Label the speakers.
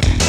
Speaker 1: Bye.